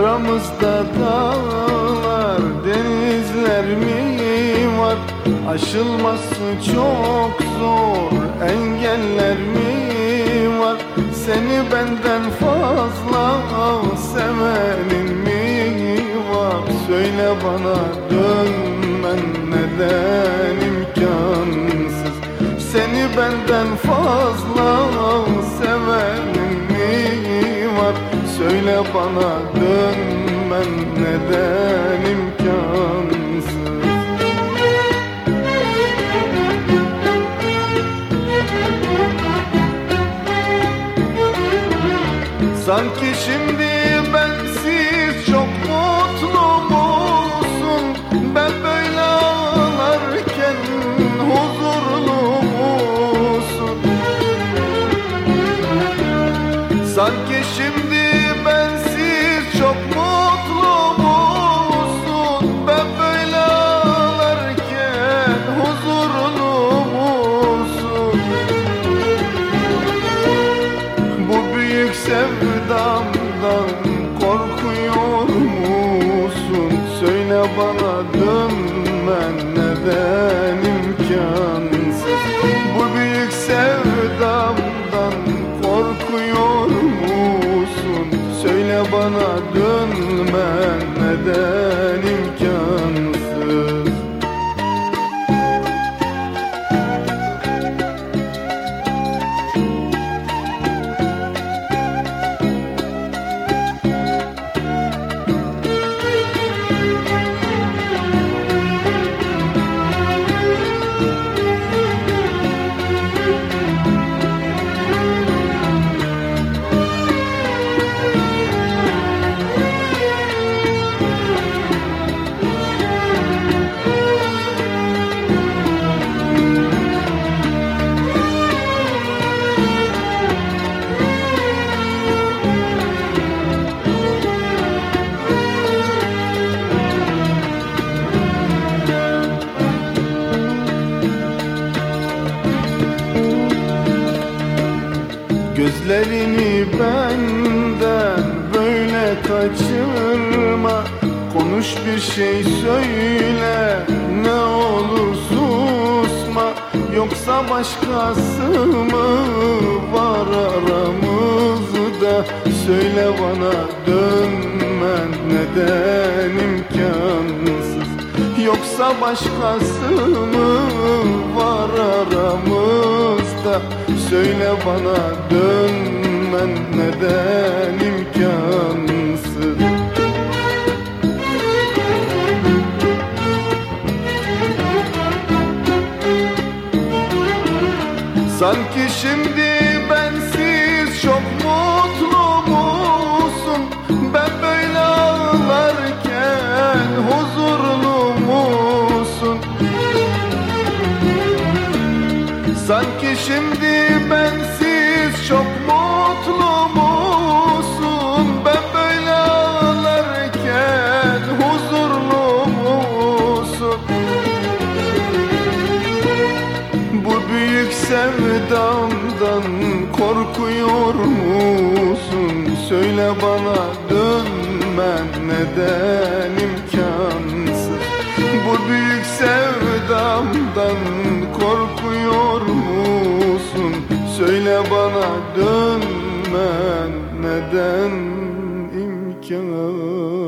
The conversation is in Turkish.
Aramızda dağlar, denizler mi var? Aşılması çok zor, engeller mi var? Seni benden fazla sevenin mi var? Söyle bana dönmen neden imkansız? Seni benden fazla sevenin bana dönmen neden imkansız? Sanki şimdi bensiz sevdamdan korkuyor musun? Söyle bana dönmen neden imkansız? Bu büyük sevdamdan korkuyor musun? Söyle bana dönmen neden Gözlerini benden böyle kaçırma. Konuş bir şey söyle ne olur susma. Yoksa başkası mı var aramızda? Söyle bana dönmen neden imkansız? Yoksa başkası mı var aramızda Söyle bana dönmen neden imkansız? Sanki şimdi bensiz çok mutlu Sanki şimdi bensiz çok mutlu musun? Ben böyle ağlarken huzurlu musun? Bu büyük sevdamdan korkuyor musun? Söyle bana dönmen neden bana dönmen neden imkansız?